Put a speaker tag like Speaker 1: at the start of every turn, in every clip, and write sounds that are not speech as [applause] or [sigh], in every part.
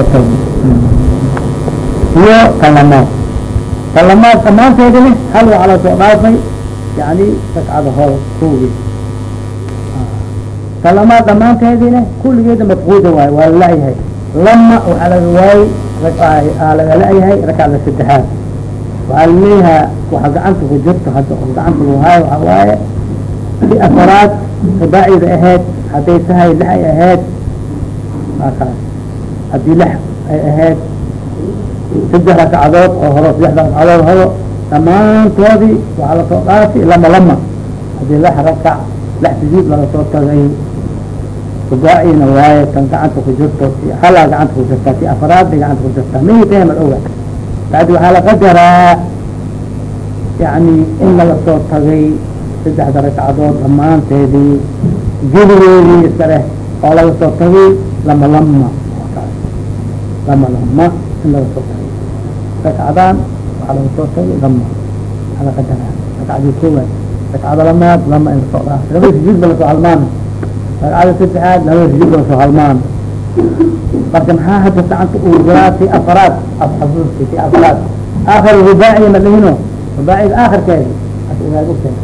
Speaker 1: soo tagi iyo kalamaad kalamaad damaanteedina hal waxaa la soo dhaafay yani ragcada hor kugi kalamaad damaanteedina kulligeeda mafquuda waayo waa lalayahay lama waxaa laga waayey aa laga la-yahay rakacda saddexaad waxaa laleeyahaa waxa gacanta ku jirto hadda oo gacanta lagu haayo waxaa waaye si afaraad ribaacida ahayd hadday tahay lix ay ahayd markaas haddii lix ay ahayd saddex ragcadood oo horo saddexda ragcadood horo dhammaantoodii waxaa la soo dhaafi lama lama. Haddii lix rakac lix sujuud laga soo tagay rubaacina waaye kan gacanta ku jirto halaa gacanta ku jirtaa si afraad bay gacanta ku jirtaa tahay mal oga bacdi waxaa la qadaraa yani in laga soo tagay saddexda ragcadood dhammaanteedii gebigeedii iska leh oo laga soo tagay lama lama lama lama in laga soo tagay ragcadaan waxaa laga soo tagay lama waxaa la qadaraa ragcadii koowaad ragcada lamaad lama in la soo dhaaf laba sujuud ba la soo halmaan ragcada saddexaad laba sujuud ba la soo halmaan marka maxaa hadda gacanta uu jiraa si afraad xasuusti si afraad aakhir rubaaciya madahino rubaaciyada aakhirkeedi as ogaad ogtahay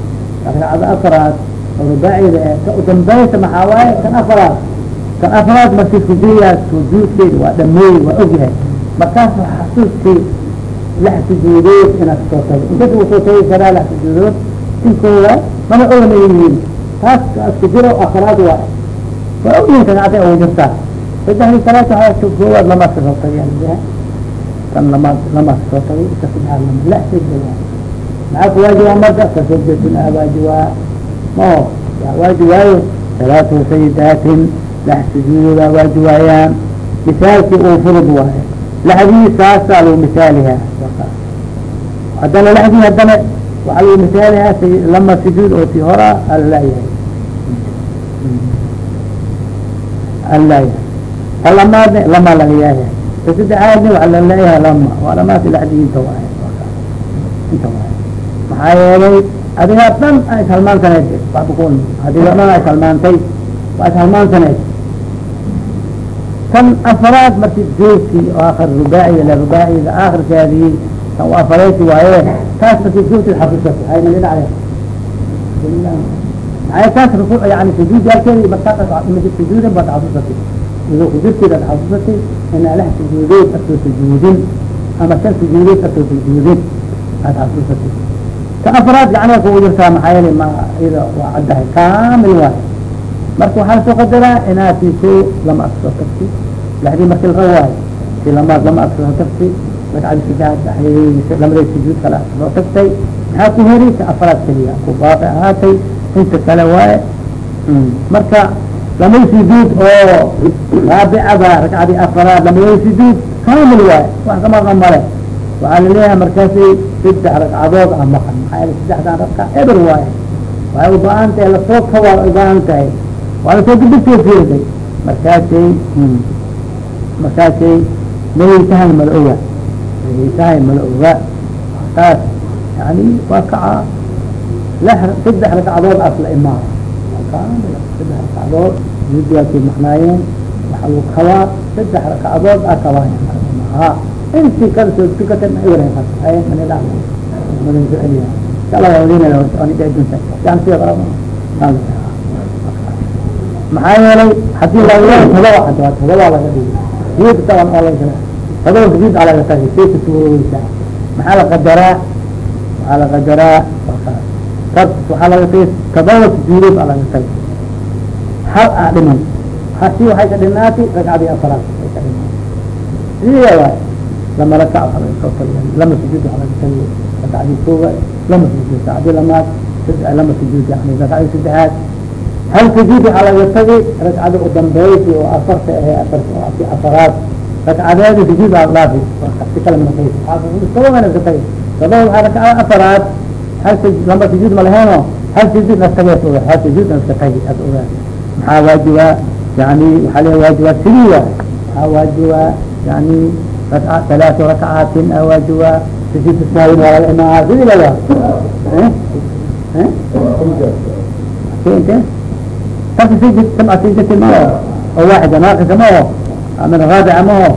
Speaker 1: ragcada afraad oo rubaaciyada e ka udambaysa maxaa waaye kan afraad kan afraad markii sujuuyaa sujuudkeedi waa dhameey waa ogyahay markaas xasuusti lix sujuudood inaad ka soo tago inkas uu soo tagi karaa lix sujuudood inkooda mana ogna yihiin. Taas isku jiro afraad waa. Waa ogyihiin kan ata ugu jirtaa saddexdii salaata waa koowaad lamaad ka soo aliha kan lamaad ka soo tagay ka saddexaad lama la sajda maxaa ku waajibaa marka kasajdatun a waajibaa mao waajibaayo salaatu sayidaatin lex sujuudoodaa waajibaayaan misaalkii uu furud waaye. Laxdii saasaa lagu misaalihaa haddana laxdii haddana waxaa lagu misaalihaa lama sujuud oo tii hora alalayahay alalayahay kalamaadna lama laga yaaya ka saddexaadna waxa la leeyahay lama. Waa lamaasi laxdii inta waaye. Inta waaye. Maxaa yeelay adigaa dhan a ishalmaansaneyd babakun adiga dhan a ishalmaantay waa ishalmaansaneyd kan afaraad marki joogti aakir rubaaciya la rubaaciyada aakhirkeedii kan waa afareyti waaye taas marki joogti xasuusata hayna dhinaca maxay taas ruku yani sujuud yaalkeedi markaa sujuudin baad xasuusatay idoo kujirteed aad xasuusatay inaa lex sujuudeed asoo sujuudin ama shan sujuudeed asoo sujuudin aad xasuusatay ka afraad gacnaha kugu jirtaa maxaa yeelay ma iyada waa caddahay kaamil waayo marka waxaa la soo qadaraa inaad ko lama agsoo tagti laxdii marki la waayo si lamaad lama agsoo tagti ragcadi saddexaad lamada sujuud kale soo tagtay maxaa ku heri ka afraad keliya ku baaqi ahaatay inta kale waaye marka lamay sujuud oo raabicada ragcadii afraad lamada sujuud kaamil waaye wax ka maqan male waxaa la leeyahay markaasi saddex ragcadood a maqan maxaa yel saddexdan ragca eber waaye waxay ubaahan tahay la soo kawaa ubaahan tahay waa la soo fiirday markaasay markaasay mayay tahay mala oga mayay tahay mala oga taas yani waa kaca lix saddex ragcadood asla imaa saddex ragcadood juudiyaakay maqnaayeen. Waxaa lagu kabaa saddex ragcadood a kabaa inti kada soo tukatan iwara ay manila madan soo celiya inshallah wadina ani dhadunta yan sida qara maxaa yeelay haddii laga todoba hadda todoba laga dhigi juud tawan oo laga todoba juud aa laga tagi say ka suuroweysa maxaa la qadaraa waxaa la qadaraa tad waxaa laga tagi todoba sujuudood aa laga tagi hal aa dhiman hasi waxay ka dhinaati ragcadii afaraad ay ka dhimaati sidiya waay lama rakac lama sujuud waa laga tagi rakacdii koowa lama sujuud rakacdii lamaad lama sujuud yani rakacdii saddexaad hal sujuud waxaa laga tagay ragcada u dambeysay oo afarta ahe aarki afaraad ragcadeeda sujuud aa dhaafi si kale markays sababana iska tagay sababa waxaa ragcada afaraad hal lamba sujuud ma laheeno hal sujuud nastagees oga hal sujuud naska tagi as maxaa waajibaa yani waxaa le waajibaa sidii waay maxaa yani raka talaatu rakcaatin a waajibaa sujuud saawin waa laga sidii laga aasin ma o waaid naaqisa ma ho min raabica ma ho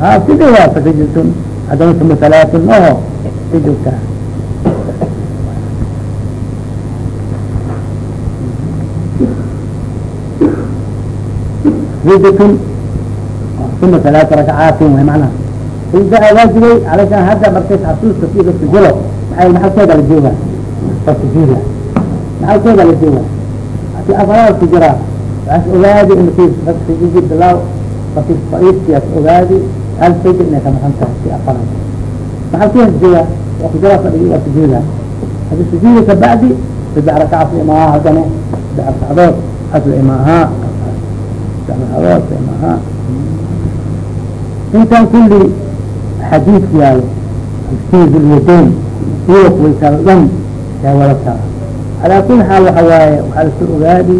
Speaker 1: ha sidi waa fasijiltun hadana uma salaatun ma ho si joogta ridatun uma salaatu rakacaati way macnaha sida waajibay alasan hadda markas asulka si dadka gulo maxalkeeda la jooga oo sujuuda maxalkeeda la jooga si afaraad ku jiraa waxaas ogaadi inki sujuudi bilaaw faiistiyaas ogaadi hal sayda inay ka tahay si afaraad maxalkeeda jooga waa ku jiraa fadhigi waa sujuuda hadi sujuudi kabacdi saddex rakaca su imaaha haddana saddex rakacadood asla imaahaa saddex rakacadood sa imaahaa intan kuli xadiidku yaalo istiizu lyadayn kuwaysal dhan tara calaa kuli xaal waxa waaye waxaa la soo ogaadi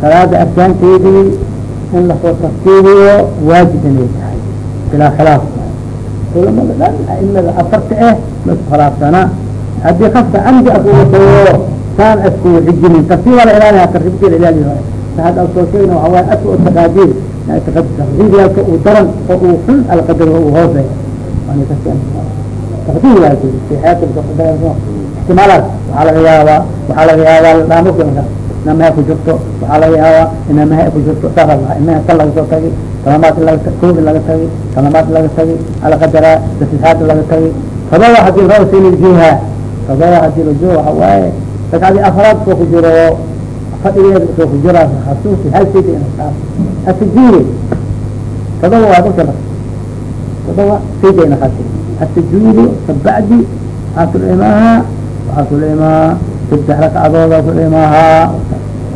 Speaker 1: salaada arkaanteedii in la soo tartiibiyo waajib inay tahay bilaa khilaaf. Culamada dhan aimada afarta ah ma isku khilaafsana haddii kafka camdi akuwatayo saan asku xijinin tartiibaa la ilaaliya tartiibkii la ilaaliyo had al soo waxa waaye aswa taqaadir taqdiiriyaalka uu daran oo uu xun alqadar uu hooseeya taqdiir waa ixtimaalaad waxaa laga yaabaa waxaa laga yaabaa dhaamaka inamaha ku jirto waxaa laga yaabaa inamaha ku jirto saasa inaha kan laga soo tagi kalamaad in koob in laga tagi kalamaad in laga tagi alqadaraa tasixaad in laga tagi todoba haddii raba si lajuha todoba haddii lajuha waxa waaye ragcadii afraad soo ku jiro fadhigeeda soo ku jiraa xasuusi hal sayda ina saas hasujuudi todoba waa marka ina khasi hasujuudi kabacdi waxaa sulimaha waxaa sulimaha saddex rakcadood sulimahaa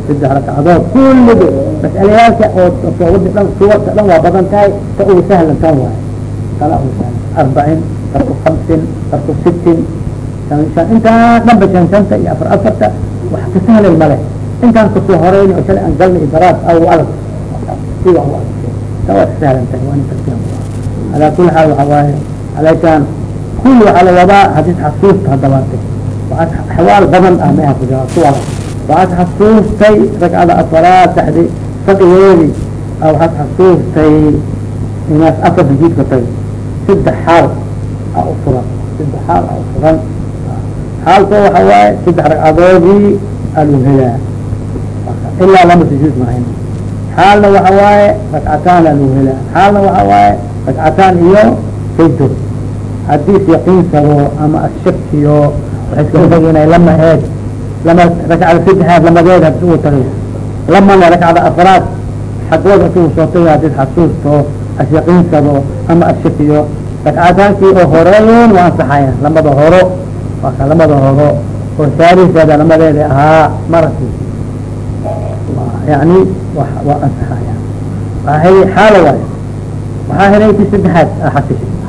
Speaker 1: saddex rakcadood kulliba mas'alayaalka oo soowadi dhan suwarta dhan waa badan tahay ta ugu sahlan tan waaye kala ugu sahlan arbacin tarku hamsin tarku sittin intaa dhanba shan shanta iyo afar afarta wax ka sahlan male intaan ka soo horeyn oo shalay aan galna idaraad aw adag si wa adag ta waa inta alaa kuli xaal alaashaan kul waxaa la wadaa hadis xasuusta haddabaate waaad axwaal badan ah jira kuwa waaad xasuustay ragcada afaraad saxdi fadhigeedi waxaad xasuustay inaas afar sujuudka tay saddex xaal a u furan. Saddex xaal a u furan. Xaalko waxa waaye saddex ragcadoodii alu helaa. Ilaa lama sujuud mahayn xaalna waxa waaye ragcataan alu helaa. Xaalna waxa waaye ragcataan iyo saydo haddii yaqiinsado ama ashakiyo waxay iskala taginay lama eeg lama rakcada saddexaad lamadeed haddii uu tagay lamana rakcada afraad xagooda intuu soo tagay haddii xasuusto asyaqiinsado ama ashakiyo rakcataankii oo horeeyen waa ansaxaya lamada horo waa ka lamada horo oo saariseeda lamadeeda ahaa maraki yani waa ansaxaya waa hel xaalo waayo waxaa helay ki saddexaad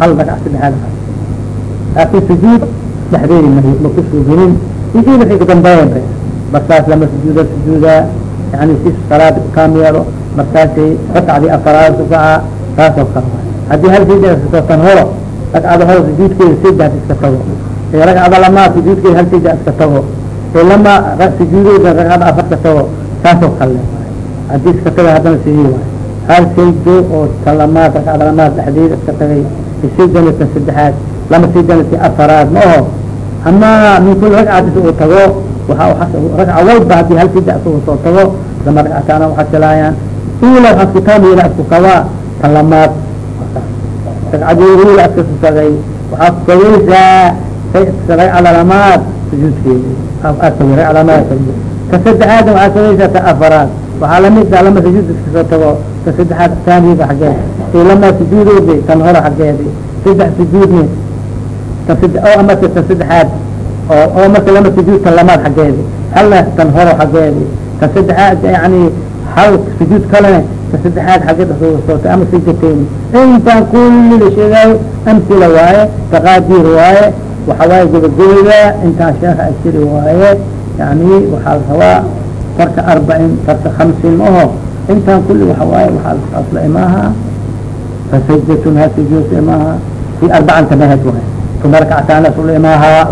Speaker 1: hal ragca saddexaad laakin sujuud dhexdeedi maku suujinin sujuud waxay kadambeeyan markaas lama sujuuda sujuuda yani si salaad kaam yeelo markaasay rakcadii afaraad kukaca taasoo kale haddii hal sayda iskato tan horo ragcada horo sujuudkeeda saydaad iska tago ee ragcada lamaad sujuudkeeda hal sayda iska tago ee lama sujuudeeda ragcada afar ka tago taasoo kale haddii iska taga haddana sidii waay hal saydo oo tan lamaad ragcada lamaad dhexdeeda iska tagay saydana tan saddexaad lama saydana ti afaraad ma aho ama min kuli ragcatis uu tago waa ragca walba haddii hal sayda isuu soo tago lama ragcataana waxasilaayaan ula waxaa kitaabila isku kabaa tan lamaad ragcadii ula iskasu tagay waxaa kukageysaa ragcada lamaad sujuudkeedi. Ragca lamaad ta saddexaadna waxaa kageysaa ta afaraad. Waxaa la mid a lama sujuud iskasoo tago. Ta saddexaad taaniga xaggeed. Iyo lama sujuudoodi tan hore xaggeedi saddex sujuudni tan o amase tan saddexaad oo oo marka lama sujuud tan lamaad xaggeedi. Halna tan horo xaggeedi. Tan saddexaad yani hal sujuud kalene tan saddexaad xaggeed soota ama sajateyni intaan kulli la sheegaayo amsila waaye taqaadiir waaye waxa waaye gabagabada intaan sheeka ashiri waaye yani waxaa la rabaa tarka arbacin tarka hamsin maho intaan kulli waxa waaye waxaa asla imaaha. Fasajdatun ha sujuud imaaha. Fi arbacan kamahed waay uma rakcataana sul imaaha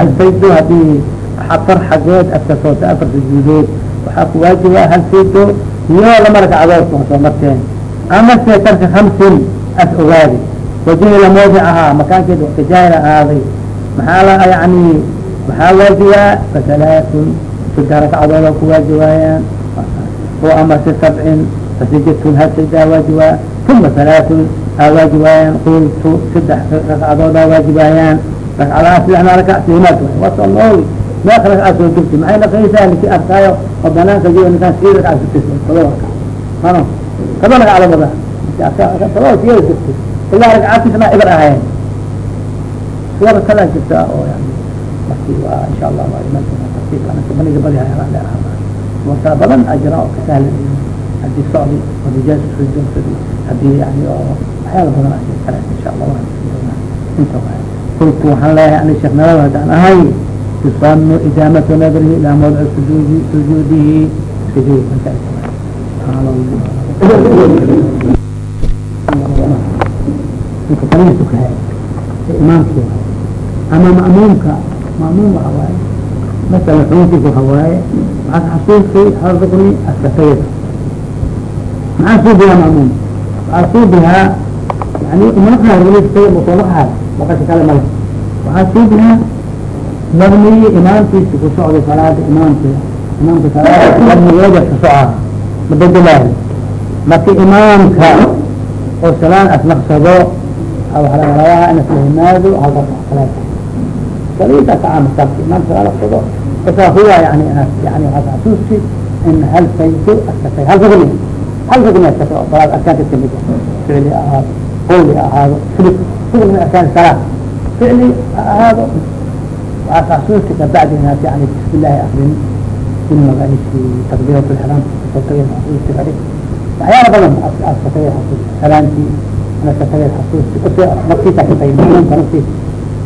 Speaker 1: alsajdo haddii afar xageed askasoota afar sujuudood waxaa kuwaajiba hal suudo iyo lama ragcadood waan soo marteen ama se tarka hamsin as ogaadi wajahila mawdicahaa makaankeeda jaahil ahaaday maxaa la yani maxaa waajibaa fasalaatun sida ragcadooda kuwaajibaayaan oo ama si sabcin fasijatun hal sidaa waajibaa uma salaatun aa waajibaayaan qultu saddex ragcadoodaa waajibaayaan ragcadaha saddexna rakac waa soo nooli meeq ragcad soo dugti maxay naqaysaa niki arkaayo oo banaanka jiro ninkaan sii ragcad dugtis todoba rakac mano todoba ragcado wada todoba siyada dugti ilaa ragcaadkiisna ibar ahayn suwar kalaa jirta oo yani marki waa insha allah maniga badi hayaan suwartaa badan ajira oo ka sahlan haddii socdi oo rijaal soo joogsadi haddii yani waxyaala badan a kale insha allah inta qultu waxaan leeyahay ani sheekh nawawi haddaan ahay tusanu idaamatu nadrihi ilaa mawdici sujuudi sujuudihi. Sujuud tukahay imaamki ama ma'muumka ma'muum waxa waaye masala xukunkiisa waxa waaye maxaad xasuustay hal rukni askatayda maxaa suubihaa ma'muum waxaa suubihaa yani umanaha rugniistay musoolahaas baqasha kale male waxaa suubihaa rugniyi imaamkiisa ku socday salaada imaamka imaamka salaada rugnigeeda ka socaa mabedelayo marki imaamka oo salaan laga rabaa in isla himaado halka salaad salida kacamasabki imaamka salaad aqsado kasaa huwa yani yani waxaad xasuusti in hal saydo askatay hal rugni hal oo salaad arkaanka ka mid ficli ahaado qawli ahaado fili rugni arkaan salaad ficli ha ahaado waxaad xasuusti kabacdi inaad yani bismi illaahi akrin in magaciisi takbiirat lxraam kasotagay xasuusti adig waxyaala badan askatagay xasuusti salaantii askatagay xasuusti kasi naftiisa katagay maamumka naftiisa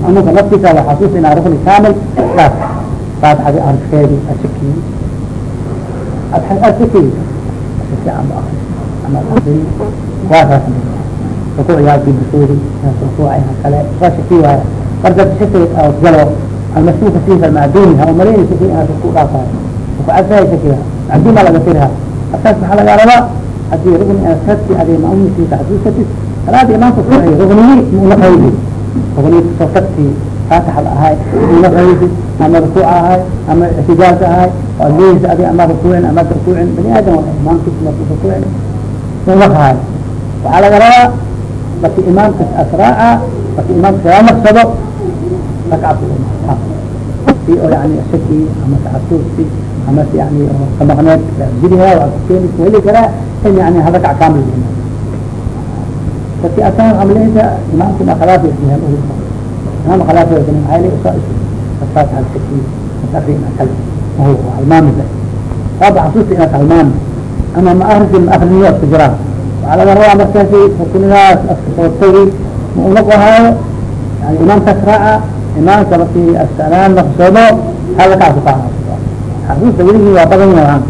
Speaker 1: maamumka naftiisa waa xasuusti inaa rukni kaamil saas faatixadi arkeedi ashaki ashaki asifiican ama akri waa saas rukuucyaakii busuuri rukuucayha kale waa shaki waaya marka shaki galo almasbuuka sifa macduumi ha umalayni shaki inaad ku dhaafayo rukucadsahay shakiga macduuma laga tiriha asaas maxaa laga rabaa haddii rugni askati adi maamumkiisa xasuusatid salaada imaamka kuxay rugnigi mauna qaydi rugnigi ka soo tagti faatixada ahay mauna qaydi ama rukuuc ahay ama ictidaalka ahay leeysa adi ama rukuucin ama rukuucin bani aadam waa imaamkiisa marku rukuucin mauna qahay waxaa laga rabaa marki imaamkas asraaca marki imaamka kaa naqsado rakcatu si oo yani shaki ama taxasuusti ama yani kamaqneed jiriha waa kukeeni kuheli karaa in yani hadakac kamil marki ataan amleysa imaamkina khilaaf yaha imaam khilaaf maay faatixa shaki masakri ina kale mahu halmaamida saaba xasuusta inaad halmaami ama ma akrisi ma akriniyo iska jiraan waxaa laga rabaa markaasi ruknigaas aska soo tagi ma unaqahaayo yani imaamkaas raaca imaamka marki asalaan naqsado halakaas ukaa xasuusta weligii waa badan yahaan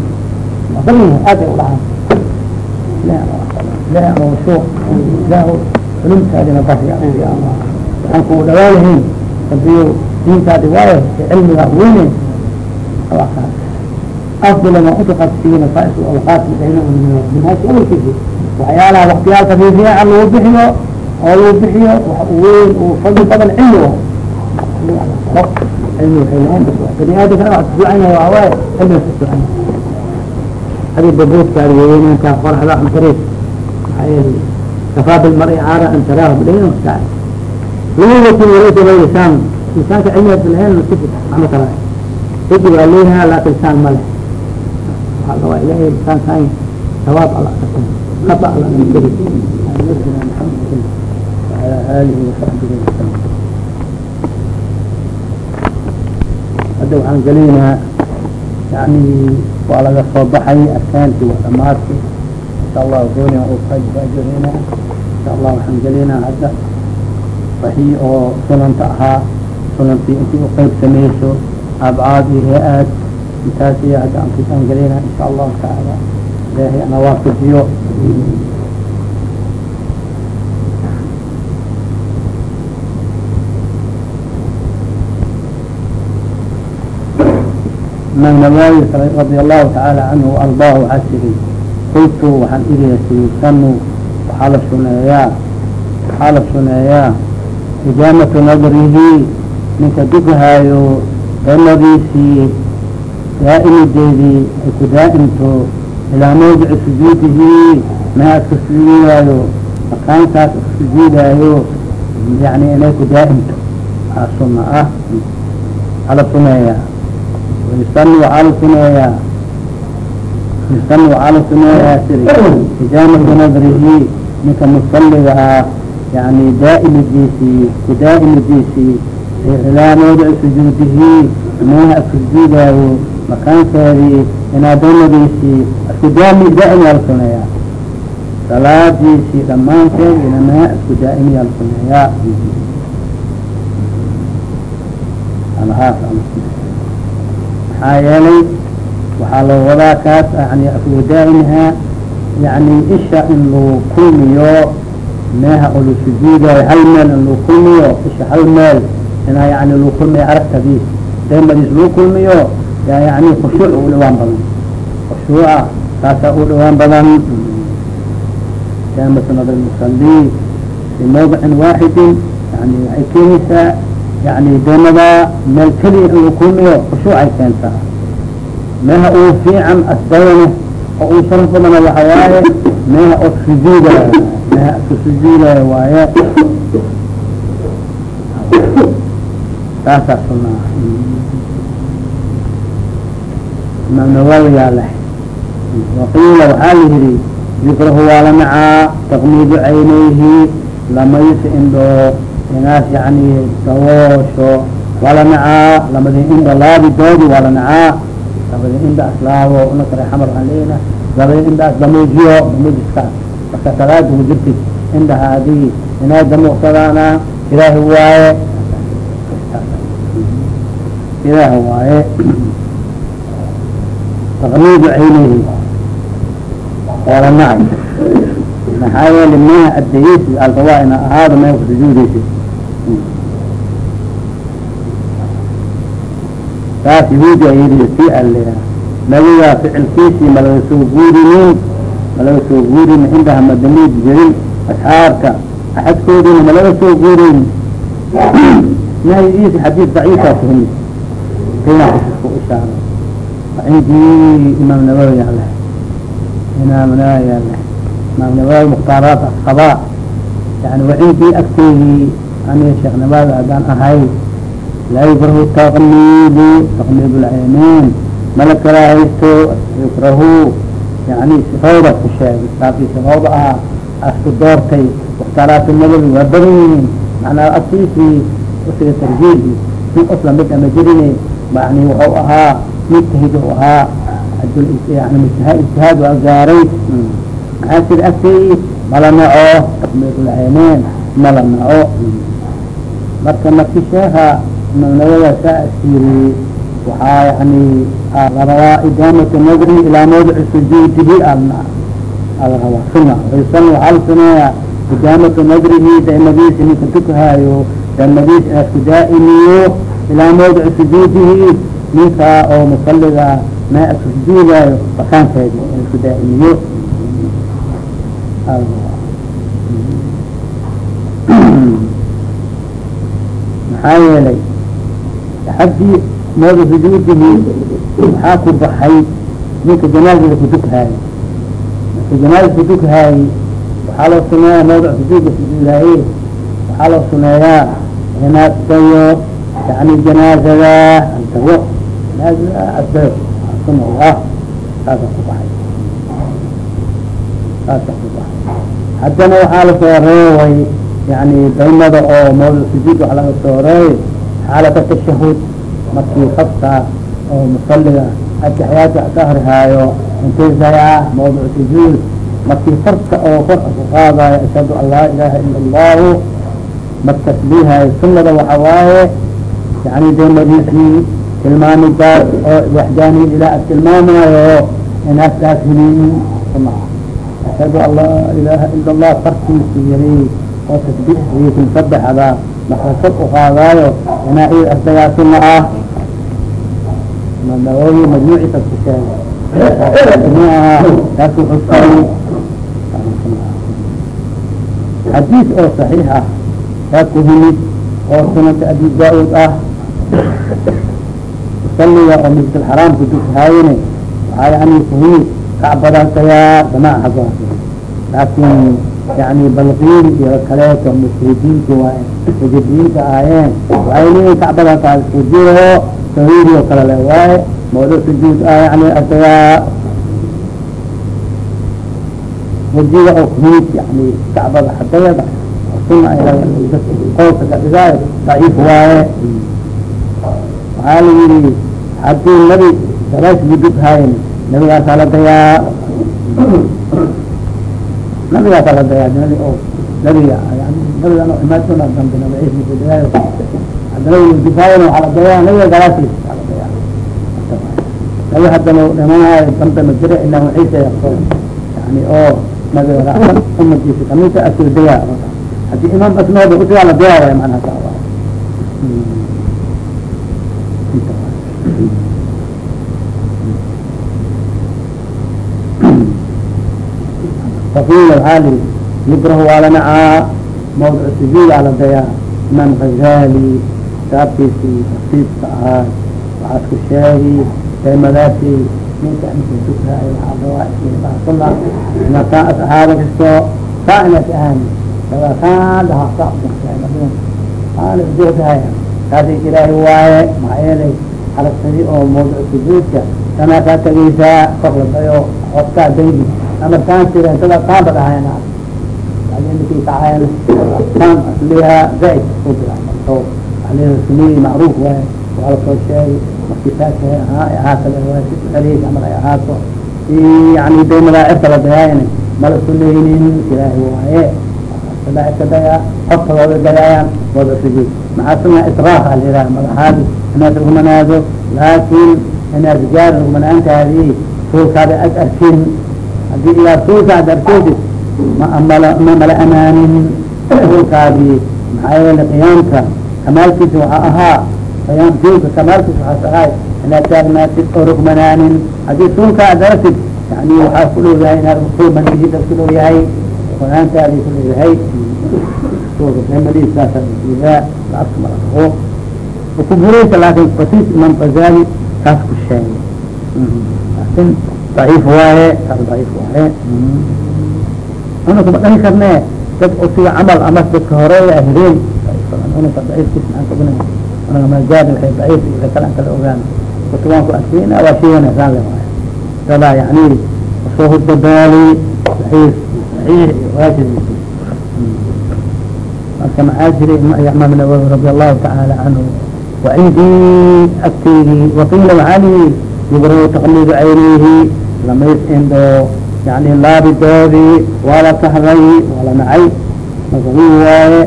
Speaker 1: waa badan yahay aad ay udhacan ilaah mawsuu ilaah culumtaadina barya waxaan ku dhawaanahayn rabiyo diintaadi waayo cilmiga weyne afdal ma utiqat fihi nafais awqaat minhaasi awlkiisi waxyaalaha waktiyaalka fiifiican lagu bixiyo oo lagu bixiyo wax weyn uu fadli badan cilmi bani lsam lisaanka cilmiga bilhan waxma kala igi waa leeyaha laakin lisaan ma leh waxaa lagabaa ilahay lisaankan sawaab ala akasam khata ala ankari hadda waxaan gelinaynaa yani waa laga soo baxay arkaantii waa dhamaartay insha allah goonian oo faaj baa gelinaa insha allah waxaan gelinaha hadda waxii oo sunanta ahaa sunantii intii uqeyb samayso abcaad iyo hay'aad intaas iyo hadda aan gelaynaa insha allahu tacaala ilaahay ana waafajiyo imaam nawawi radi allahu tacaala canhu ardaah waxaa siri qultu waxaan iri yusanu waxaa la suneeyaa waxaa la suneeyaa ijaamatu nadrihi ninka dugahaayo danadiisii daa'imideedii ay ku daa'imto ilaa mawdici sujuudihi meha iska sujuudaayo? Makaankaas iska sujuudaayo yani inay ku daa'imto. Aa ah ala suneeyaa yusanu waxaa la suneeyaa yusanu waxaa la suneeyaa siri. Ijaamatu nadrihi ninka musaliga ah yani daa'imidiisii ku daa'imidiisii ilaa mawdici sujuudihi meha iska sujuudaayo makaankeedii inaadamadiisii isku daami daa'im yaa la suneeyaa salaadiisii dhamaanteed ina meha isku daa'im yaa la suneeyaa maxaa yeelay waxaa loo wadaa kaas yani isku daa'imhaa yani isha in lagu kulmiyo meeha oo sujuudayo hal meel in lagu kulmiyo isha hal meel inaa yani lagu kulmiyo aragtadiis daymadiis lagu kulmiyo yani khushuuc u dhawaan badan khushuuca taasaa u dhawaan badan musali fi mawdicin waaxidin yani waxay keenaysaa yani daymadaa meel keliya in lagu kulmiyo khushuucay keentaa meeha uu fiican asdayane oo uu sharaf badana waxa waaye meeha oo sujuudaya sujuudaya waaye taasaa sunaa imaam nawawi yaa leh waqiila waxaa la yihi yukrahu waa la nacaa taqmiidu caynayhi lamaysa indhoo inaas yani dawoosho waa la nacaa lamadii indha laabidoodi waa la nacaa labadi indha aslaabo unakare xamar waxaan leeyna labadi indhaas damuujiyo damuujiskaas marka salaada ku jirtid indhaha adigi inay damuuqsadaana ilaahi waaye. Ilaahi waaye. Taqmiidu caynayhi waa la nacay maxaa yeele meha adayeysi alfawaa ina ahaado meha kusujuudeysi taas yahuudi ayadi si alea nabigaa ficilkiisii ma laga soo guurinin ma laga soo guurin cindaha madamid jirin asxaabta axadkoodina ma laga soo guurin [clears throat] nahyigiisi xadiis daciifaa kuhimi kina ku ishaaro. Cindii imaam nawawi yaaleh imaam nawawi yaaleh imaam nawawi mukhtaaraat asqabaa yani wacindii agteedii aniga sheekh nawawi haddaan ahay laa yukrahu taqmiidu taqmiid lcayneyn mala karaahaysto yukrahu yani sifawda ku sheegay saabkii sifawda ahaa asku doortay mukhtaaraat nawawi waa badan yihiin macnaa agtiisii usiga tarjiihi in usla mid ama jirini yani wuxuu ahaa mujtahid u ahaa yani mujtaha waa gaaray maxaa sida agteyi mala naco lcayneyn mala naco marka marki sheeka nawaga saa asiri waxaa yani larabaa idaamatu nadri ilaa mawdici sujuudihi alna ala rabaa. Suna wayusana waxaa la suneeyaa idaamatu nadrihi daimadiisi ninka tukahaayo daimadiis inaasku daa'imiyo ilaa mawdici sujuudihi ninka oo musaliga mee isku sujuudaayo makaankeedi inasku daa'imiyo. [clears throat] Maxaa yeelay xaggii mooda sujuudihi waxaa ku baxay? Ninka janaazada kutukahaayo marka janaazada kutukahaayi waxaa loo suneeyaa mawdic sujuuda sujuudaaye waxaa loo suneeyaa inaad dayo yani janaazada antago janaazada addayo suna ah. Saasa ku baxay. Saasa ku baxay. Haddana waxaa la soo reebay yani daymada oo mawdic sujuud waxa laga soo reebay xaalada tashahud markii kafka oo musaliga ataxiyaadka ka akrihaayo intesaya mawdic sujuud markii farka oo kor ku qaadayo ashhadu an laa ilaha ila allahu martasbihayo sunada waxa waaye yani daymadiisii tilmaamidaas oo waxdaani ilaa ad tilmaamayo inaas daas suna ashhadu an laa ilaha ila allah farkiisi yari oo tasbiixdiisin saddexda marka kor u qaadaayo inaa i ardayaa suna ah ku sheegay? Taas wuxuu xadiis oo صaxiix ah taa ku himid oo sunanta abi da'ud ah. Musaliga oo masjid alxaraam kudukahaayene waxaa yani kuhimid kacbadasayaa damac hago laakin yani balqiin iyo kaleeto mushrikiinti waay mujidiinta ahaayeen waxay leeyihiin kacbadasaa isku jiro tawhiidi oo kale le waaye moodo sujuud ah yani asagaa wajiga oo kuhimid yani kacbada hadeeda suna qowlka ka dhigaayo daciif waaye waxaa la yihi haddii nabi salaas budughayn nabigaasaa la dayaa nabigaasaa la dayaa nabi o nabiga yani nabigan imaadona dambe nabi ciisa budugaayo haddana budughayn waxaa la dayaa nabiga galaasiis nabi haddana dhimanayo dambe ma jira ilaa ciisa yani oo nabiga raacsan umadiisa kamida asoo dayaa haddii imaam asnooda usigaa la dayaa waay manaha saa waay faqiila waxaa li yukrahu waa la nacaa mawdic sujuud aa la dayaa imaam gazali kitaabkiisii tafsiirka ahaa waxaas ku sheegi keemadaasi ninka inka dukaay waxaa rabaa isbahsuna ina kaa asxaaba kasto saa inas ahaan kaan dhaha saadhahaya kaasi ilaahi waaye maxaa yeelay xaragtadii oo mawdic sujuudka tanaa kaa tegaysaa kor la dayo codkaa daydi ama kaan jireen dada kaanba dhahayna nikii kacayn kaan asliha zaid ku bilaabto aliha sunuyi macruuf waaye waa la soo sheegay markisaaka ahaa ahaatale waay si xeliis camal ay ahaato yani day malaacibta la dayaayna mala sunaynin ilaahi waaye malaaibka dayaa hortagooda dayaayaan wada sujuud maxaa suna israaf a liraa madaxaadi inaad rugmanaado laakin inaad gaar rugmanaantaadi suulkaada ag arkin haddii ilaa suulka ad arkeedi ma mala ma mala amaanin. Suulkaadi maxaa yeele qiyaamka kamaalkiisa waxaa ahaa qiyaam suulka kamaalkiisa waxaas ahaay inaad taagnaatid oo rugmanaanin haddii suulka ad aragtid yani waxaa ku dhow yahay inaad manihid ku dhow yahay rugmanaantaadi ku dhow yahay. Kubureysa laakin fatis imam gazali taas ku sheegay. Laakin daciif waaye taas daciif waaye una kuma dhahi karne dad usiga camal ama dadka horreeya hireen unaka daciifkiis aan ka bina unaga majaad waxay daciif iyo kale aan kala ogaan kutubaan ku arkeyna waa shay wanaagsan le waaye dadaa yani soo hurdabaali daciif saxiix iyo waajib marka maxaa jiray imaam nawawi radi allahu tacaala canhu wacindii agteydii waqiila waxaa lihi yubrahu taqliidu caynayhi lamays indho yani laabidoodii waa la kahday waa la nacay maqwi waaye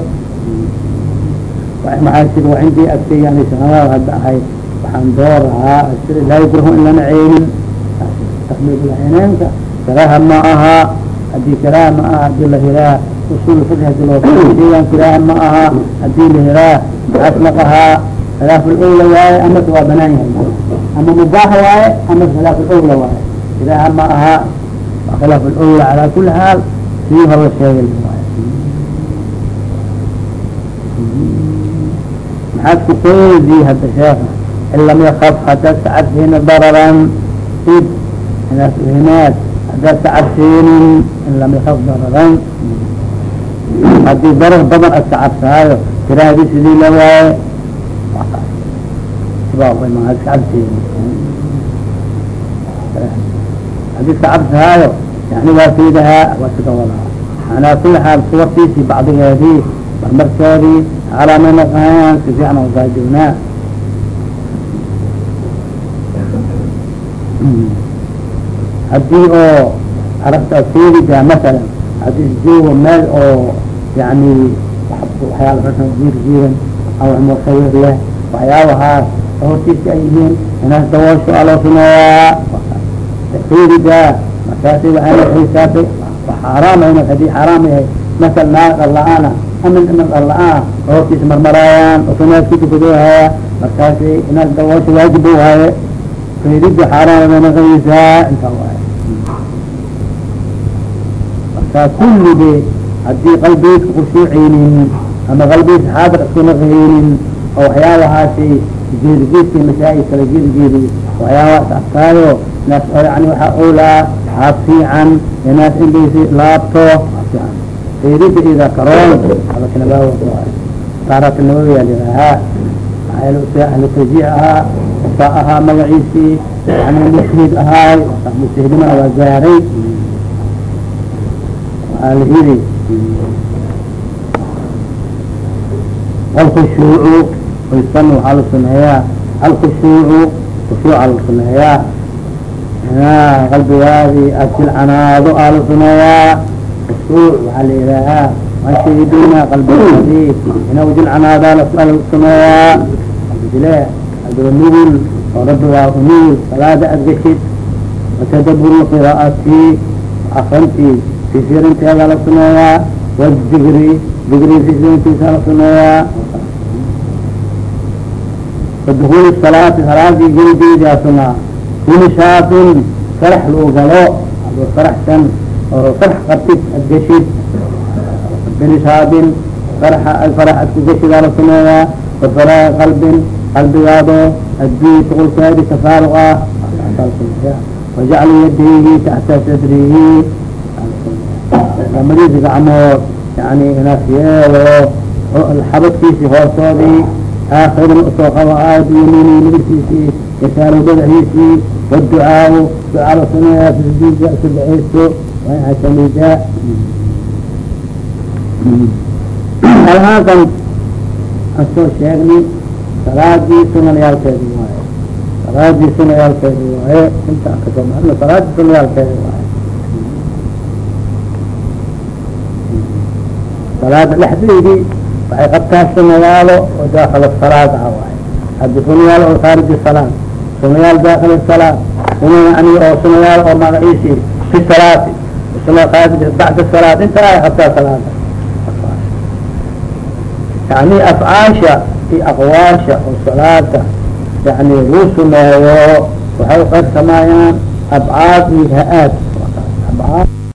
Speaker 1: maxaa jira wacindii agtey yani shaqadaad hadda ahay waxaan doorahaa jira laa yubrahu in la naceynin taqliid cayneenka karaha ma aha haddii karaha ma aha haddii la hiraa usul fiqh haddii loo sheegan kiraha ma aha haddii la hiraa maxaas naqahaa khilaaf ulawla waaye amase waa banaan yahay. Ama mubaax waaye ama khilaaf ulawla waaye. Kiraha ma aha waa khilaaf ulawla calaa kuli xaal sii hore sheegay. Waaye maxaad ku qeydii hadda sheeka in lam yakaf hadaad ka cabseyna dararan id inaas uhinaad hadaad ka cabseynin in lam yakaf dararan. Hadii darar badan ad ka cabsaayo tiraahdi sidii la waaye ad ka cabseynin haddii iska cabsahaayo yani waa fiidahaa waa sida wadaa alaa kuli xaal suwartiisii bacdigeedii marmarkeedii calaamay naqahayaan si fiican oo gaajownaa haddii oo aragta fiiridaa masalan haddii isjoogo meel oo yani waxyaala rasan jiir jiiran ama musawir leh waxyaabahaas hortiisa ay yihiin inaas dawoosho aloo suneeyaa fiiridaa markaasi waxaa xisaabay xaaraam haddii xaaraam yahay masal naa dhalla-aana ama iman dhalla-aan hortiisa marmaraayaan osanaaskii tukadoohaya markaasi inaas dawoosho waajib u haaye fayrida xaaraanada naqaysaa intaa waay marka kullige haddii qalbigiiska khushuucaynin ama qalbigiisa xaadir isku naqaynin oo waxyaabahaasi geedgeedki masaa'il kala geedgeedi waxyaabahaas adkaayo. Naas yani waxaa oolaa haab fiican inaas indhaysi laabto fayrida ida karoon taarata nawawiya lirahaa ahlu tajiic ahaa usaa ahaa magaciisii yani mujhid ahaay mujtahidnimana waa gaaray. Waxaa la yidhi alkhushuucu oysan waxaa la suneeyaa alkhushuucu khushuuca la suneeyaa qalbigaadi asilcanaado aa la suneeyaa khushuuc waxaa la yidhaahaa ashahiduna qalbigaadi inaw jilcanaadaa la suneeyaa qalbigile qalbiga nugul oo rabbi waa unugul salaada ad geshid watadabur qiraa'ati akrintii fifirinteeda la suneeyaa wdigri digri fifirintiisa la suneeyaa wadukul salaati salaadii gelideedaa sunaa binishaatin farax loo galo. Adoo faraxsan oo farax qabtid ad geshid binishaatin faraxa farax ad ku geshidaa la suneeyaa wafara qalbin qalbigaado adduun shuqulkeedi tafaaruq ah wajaclu yadayhi taxta sadrihi lamadiisi gacmood yani inaas yeelo xabadkiisi hoostoodii aakirin u soo qabo aayad yamiini midigtiisii yasaalo badaxiisii waducaau ducaa la sameeyaa sujuuda isu baxaysto waa samiida [clears throat] alhaankan aan soo sheegni salaadii sunayaalkeedi waaye. Salaadii sunayaalkeedi waaye inta an ka soo marno salaadii sunayaalkeedi waaye salaada dhexdeedii waxay qabtaa sunayaalo oo daakil salaad ah waaye. Haddi sunayaal oo khaarij salaad sunayaal daakil salaad suna yani oo sunayaal oo magaciisi fi salaati bacda salaad inta ay qabtaa salaada yani afcaasha iyo aqwaasha oo salaada yani luu suneeyo waxay uqarsamaayaan abcaad iyo ha-aad. abcaad